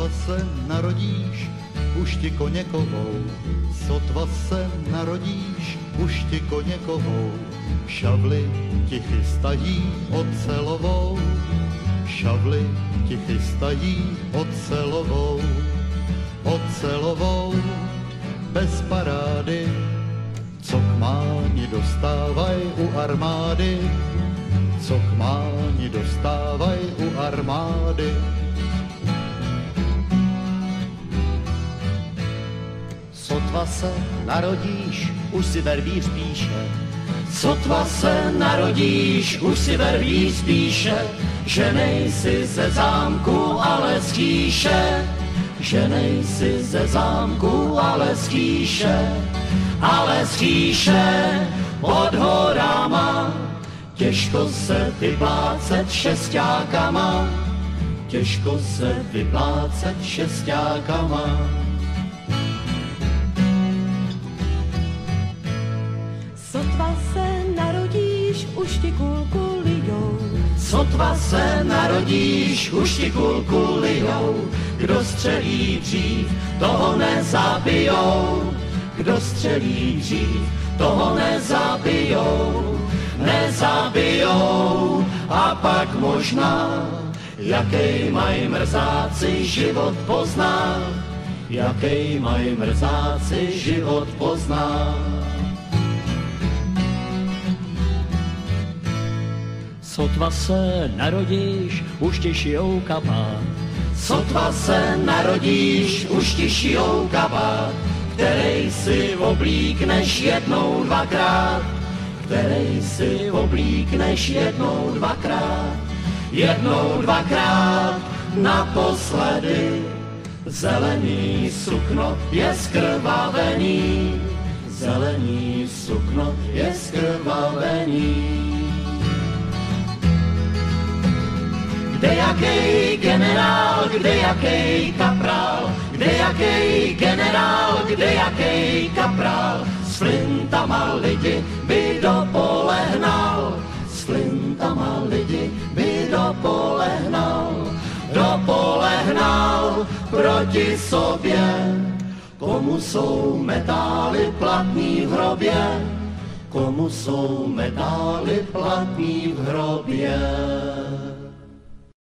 Sotva se narodíš, už ti koně kovou. Sotva se narodíš, už ti koně kovou. Šavly ti chystají ocelovou. Šavly ti chystají ocelovou. Ocelovou bez parády, co k máni dostávaj u armády, co k máni dostávaj u armády. Sotva se narodíš, už si verbíř píše. Sotva se narodíš, už si verbíř píše, že nejsi ze zámku, ale z chýše. Že nejsi ze zámku, ale z chýše. Ale z chýše pod horama. Těžko se vyplácet šestákama. Těžko se vyplácet šestákama. Sotva se narodíš, už ti kulku lijou. Kdo střelí dřív, toho nezabijou. Kdo střelí dřív, toho nezabijou. Nezabijou a pak možná, jaký mají mrzáci život pozná. Jaký mají mrzáci život pozná. Sotva se narodíš, už ti šijou kabát. Sotva se narodíš, už ti šijou kabát, který si oblíkneš jednou, dvakrát, který si oblíkneš jednou, dvakrát, jednou, dvakrát, naposledy. Zelený sukno je skrvavený, zelený sukno je skrvavený. Kde jaký generál, kde jaký kaprál, kde jaký generál, kde jaký kaprál, s flintama lidi by dopolehnal, s flintama lidi by dopolehnal, dopolehnal proti sobě. Komu jsou metály platný v hrobě, komu jsou metály platný v hrobě.